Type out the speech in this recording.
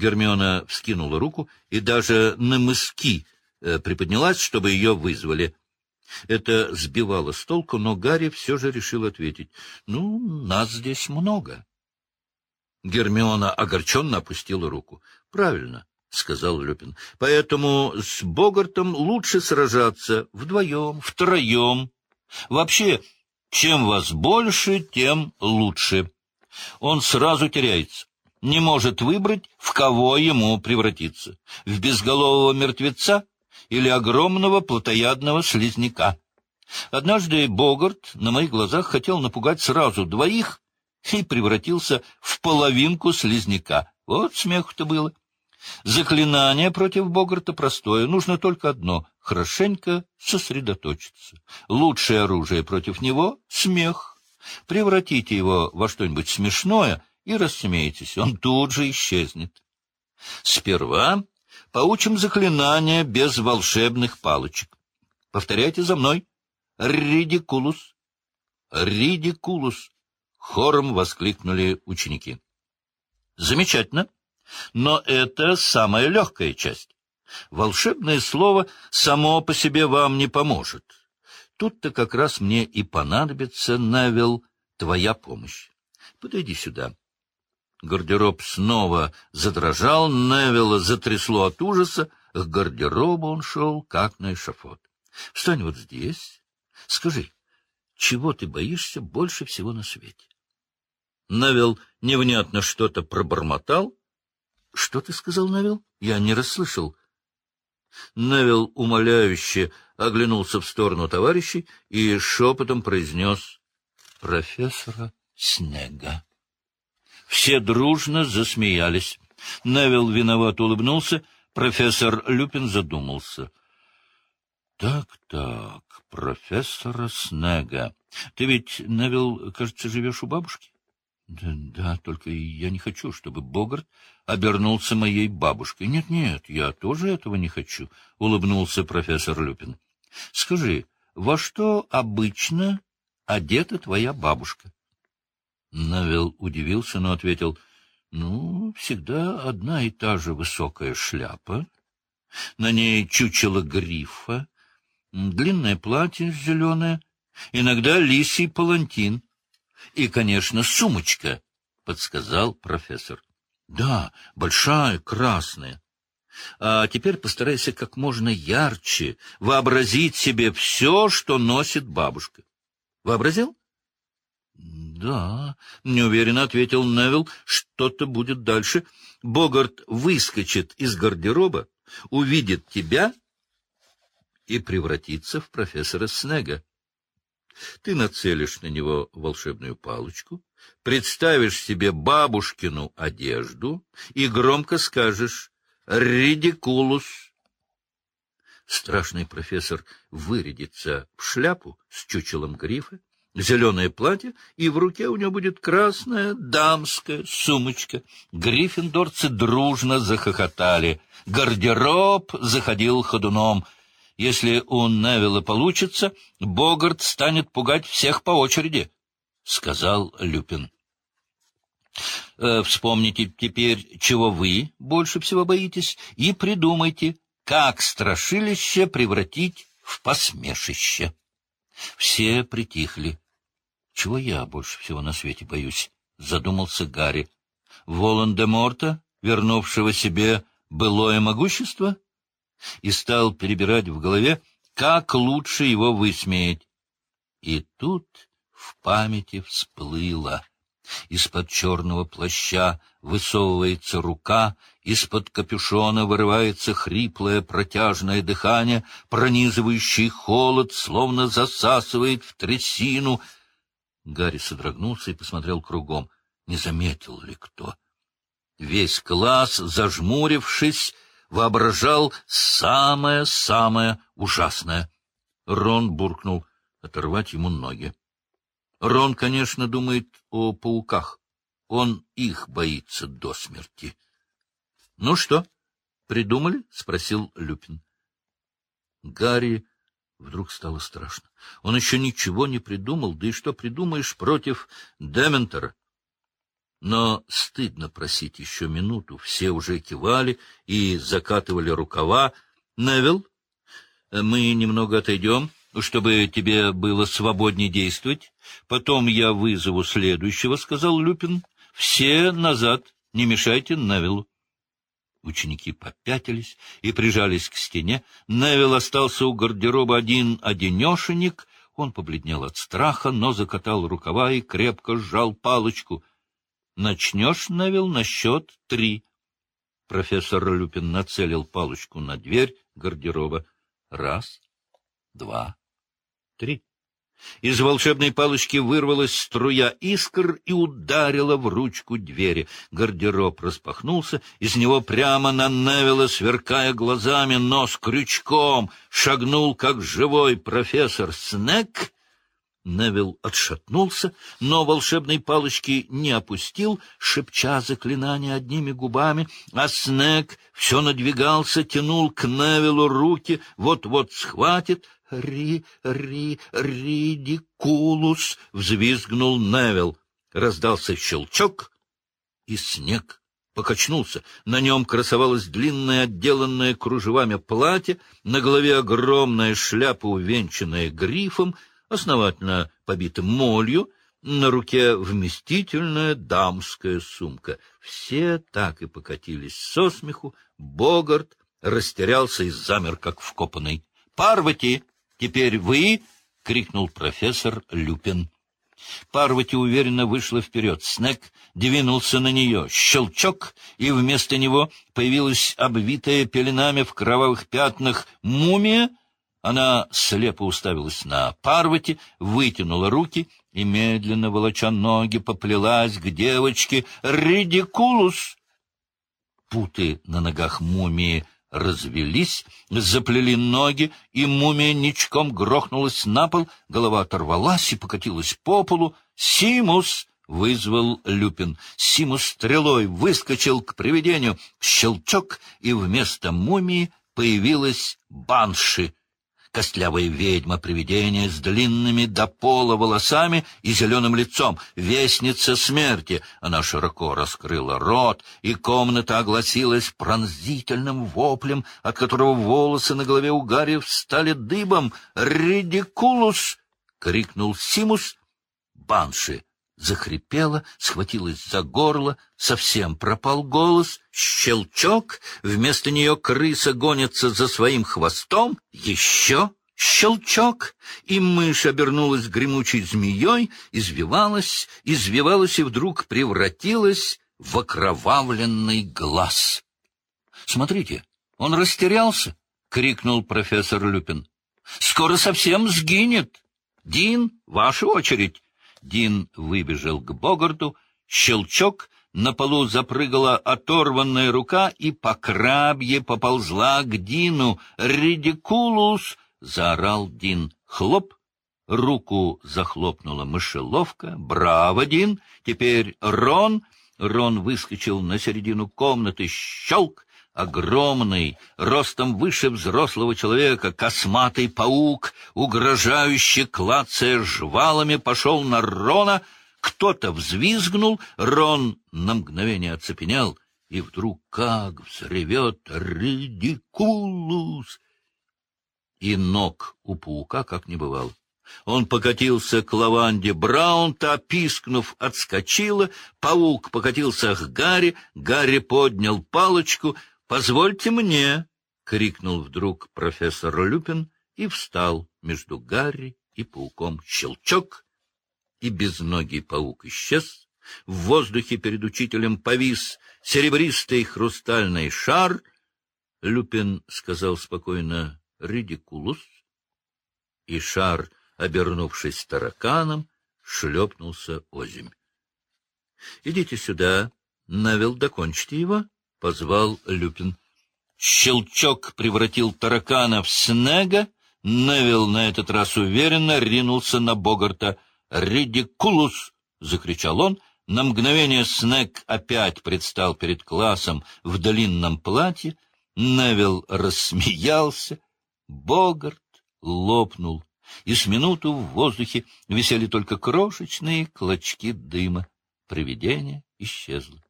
Гермиона вскинула руку и даже на мыски э, приподнялась, чтобы ее вызвали. Это сбивало с толку, но Гарри все же решил ответить. — Ну, нас здесь много. Гермиона огорченно опустила руку. — Правильно, — сказал Люпин. — Поэтому с Богартом лучше сражаться вдвоем, втроем. Вообще, чем вас больше, тем лучше. Он сразу теряется, не может выбрать, в кого ему превратиться — в безголового мертвеца или огромного плотоядного слизняка. Однажды Богарт на моих глазах хотел напугать сразу двоих и превратился в половинку слизняка. Вот смех-то было. Заклинание против Богарта простое. Нужно только одно — хорошенько сосредоточиться. Лучшее оружие против него — смех. Превратите его во что-нибудь смешное и рассмейтесь. Он тут же исчезнет. Сперва поучим заклинание без волшебных палочек. Повторяйте за мной. Ридикулус. Ридикулус. Хором воскликнули ученики. Замечательно. Но это самая легкая часть. Волшебное слово само по себе вам не поможет. Тут-то как раз мне и понадобится, Навел, твоя помощь. Подойди сюда. Гардероб снова задрожал, Невилла затрясло от ужаса. К гардеробу он шел, как на эшафот. — Встань вот здесь. Скажи, чего ты боишься больше всего на свете? Невил невнятно что-то пробормотал, — Что ты сказал, Невил? Я не расслышал. Невил умоляюще оглянулся в сторону товарищей и шепотом произнес «Профессора Снега». Все дружно засмеялись. Невил виноват улыбнулся, профессор Люпин задумался. «Так-так, профессора Снега. Ты ведь, Невил, кажется, живешь у бабушки?» Да, да, только я не хочу, чтобы Богарт обернулся моей бабушкой. Нет, нет, я тоже этого не хочу, — улыбнулся профессор Люпин. Скажи, во что обычно одета твоя бабушка? Навел удивился, но ответил, — Ну, всегда одна и та же высокая шляпа, на ней чучело грифа, длинное платье зеленое, иногда лисий палантин — и, конечно, сумочка, — подсказал профессор. — Да, большая, красная. А теперь постарайся как можно ярче вообразить себе все, что носит бабушка. Вообразил? — Да, — неуверенно ответил Невилл. — Что-то будет дальше. Богарт выскочит из гардероба, увидит тебя и превратится в профессора Снега. Ты нацелишь на него волшебную палочку, представишь себе бабушкину одежду и громко скажешь «Ридикулус». Страшный профессор вырядится в шляпу с чучелом грифа, зеленое платье, и в руке у него будет красная дамская сумочка. Гриффиндорцы дружно захохотали. Гардероб заходил ходуном — если у Невилла получится, Богарт станет пугать всех по очереди, — сказал Люпин. Э, вспомните теперь, чего вы больше всего боитесь, и придумайте, как страшилище превратить в посмешище. Все притихли. — Чего я больше всего на свете боюсь? — задумался Гарри. — Волан-де-Морта, вернувшего себе былое могущество? — и стал перебирать в голове, как лучше его высмеять. И тут в памяти всплыло. Из-под черного плаща высовывается рука, из-под капюшона вырывается хриплое протяжное дыхание, пронизывающий холод, словно засасывает в трясину. Гарри содрогнулся и посмотрел кругом. Не заметил ли кто? Весь класс, зажмурившись, воображал самое-самое ужасное. Рон буркнул оторвать ему ноги. Рон, конечно, думает о пауках. Он их боится до смерти. — Ну что, придумали? — спросил Люпин. Гарри вдруг стало страшно. Он еще ничего не придумал, да и что придумаешь против Дементора? Но стыдно просить еще минуту. Все уже кивали и закатывали рукава. — Невил, мы немного отойдем, чтобы тебе было свободнее действовать. Потом я вызову следующего, — сказал Люпин. — Все назад, не мешайте Невилу. Ученики попятились и прижались к стене. Невил остался у гардероба один-одинешенек. Он побледнел от страха, но закатал рукава и крепко сжал палочку. — Начнешь, Невил, на счет три. Профессор Люпин нацелил палочку на дверь гардероба. Раз, два, три. Из волшебной палочки вырвалась струя искр и ударила в ручку двери. Гардероб распахнулся, из него прямо на Невилла, сверкая глазами, нос крючком, шагнул, как живой профессор Снег. Невилл отшатнулся, но волшебной палочки не опустил, шепча заклинание одними губами, а Снег все надвигался, тянул к Невиллу руки, вот-вот схватит — «Ри, ри, ридикулус!» — взвизгнул Невил. Раздался щелчок, и снег покачнулся. На нем красовалось длинное, отделанное кружевами платье, на голове огромная шляпа, увенчанная грифом, основательно побитым молью, на руке вместительная дамская сумка. Все так и покатились со смеху. Богарт растерялся и замер, как вкопанный. «Парвати!» Теперь вы! — крикнул профессор Люпин. Парвати уверенно вышла вперед. Снег двинулся на нее. Щелчок, и вместо него появилась обвитая пеленами в кровавых пятнах мумия. Она слепо уставилась на Парвати, вытянула руки и, медленно волоча ноги, поплелась к девочке. «Редикулус!» Путы на ногах мумии развелись, заплели ноги, и мумия ничком грохнулась на пол, голова оторвалась и покатилась по полу. «Симус!» — вызвал Люпин. Симус стрелой выскочил к привидению. Щелчок, и вместо мумии появилась банши — костлявая ведьма-привидение с длинными до пола волосами и зеленым лицом, вестница смерти. Она широко раскрыла рот, и комната огласилась пронзительным воплем, от которого волосы на голове у Гарри встали дыбом. «Редикулус!» — крикнул Симус. Банши захрипела, схватилась за горло, совсем пропал голос, щелчок, вместо нее крыса гонится за своим хвостом, еще щелчок, и мышь обернулась гремучей змеей, извивалась, извивалась и вдруг превратилась в окровавленный глаз. — Смотрите, он растерялся, — крикнул профессор Люпин. — Скоро совсем сгинет. Дин, ваша очередь. Дин выбежал к Богарду, щелчок, на полу запрыгала оторванная рука и по крабье поползла к Дину. «Редикулус!» — заорал Дин. «Хлоп!» Руку захлопнула мышеловка. «Браво, Дин! Теперь Рон!» Рон выскочил на середину комнаты. «Щелк!» Огромный, ростом выше взрослого человека, косматый паук, угрожающе клацая жвалами, пошел на Рона. Кто-то взвизгнул, Рон на мгновение оцепенел, и вдруг как взревет «Редикулус!» И ног у паука как не бывало. Он покатился к лаванде Браун, та, пискнув, отскочила, паук покатился к Гарри, Гарри поднял палочку — «Позвольте мне!» — крикнул вдруг профессор Люпин и встал между Гарри и пауком. Щелчок, и безногий паук исчез. В воздухе перед учителем повис серебристый хрустальный шар. Люпин сказал спокойно «Редикулус», и шар, обернувшись тараканом, шлепнулся озимь. — Идите сюда, Навел, докончите его. — позвал Люпин. Щелчок превратил таракана в снега. Невил на этот раз уверенно ринулся на Богарта. «Редикулус!» — закричал он. На мгновение Снег опять предстал перед классом в длинном платье. Невил рассмеялся. Богарт лопнул, и с минуту в воздухе висели только крошечные клочки дыма. Привидение исчезла.